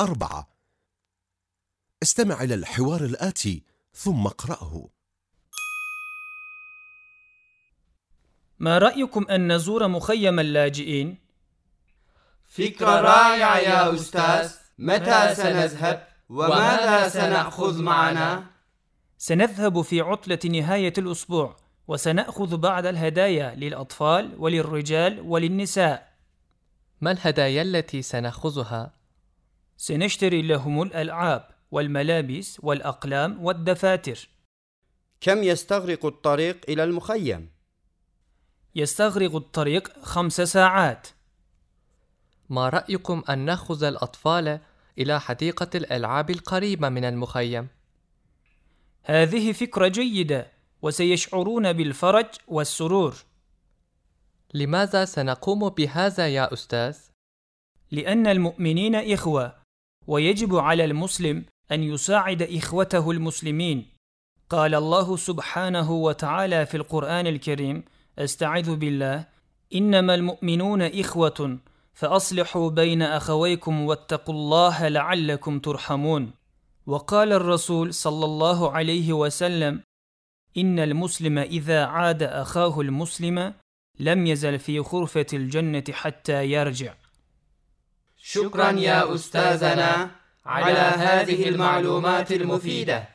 أربعة استمع إلى الحوار الآتي ثم اقرأه ما رأيكم أن نزور مخيم اللاجئين؟ فكرة رائعة يا أستاذ متى سنذهب وماذا سنأخذ معنا؟ سنذهب في عطلة نهاية الأسبوع وسنأخذ بعض الهدايا للأطفال وللرجال وللنساء ما الهدايا التي سنأخذها؟ سنشتري لهم الألعاب والملابس والأقلام والدفاتر كم يستغرق الطريق إلى المخيم؟ يستغرق الطريق خمس ساعات ما رأيكم أن نأخذ الأطفال إلى حديقة الألعاب القريبة من المخيم؟ هذه فكرة جيدة وسيشعرون بالفرج والسرور لماذا سنقوم بهذا يا أستاذ؟ لأن المؤمنين إخوة ويجب على المسلم أن يساعد إخوته المسلمين. قال الله سبحانه وتعالى في القرآن الكريم استعذ بالله. إنما المؤمنون إخوة فأصلحوا بين أخويكم واتقوا الله لعلكم ترحمون. وقال الرسول صلى الله عليه وسلم إن المسلم إذا عاد أخاه المسلم لم يزل في خرفة الجنة حتى يرجع. شكرا يا أستاذنا على هذه المعلومات المفيدة.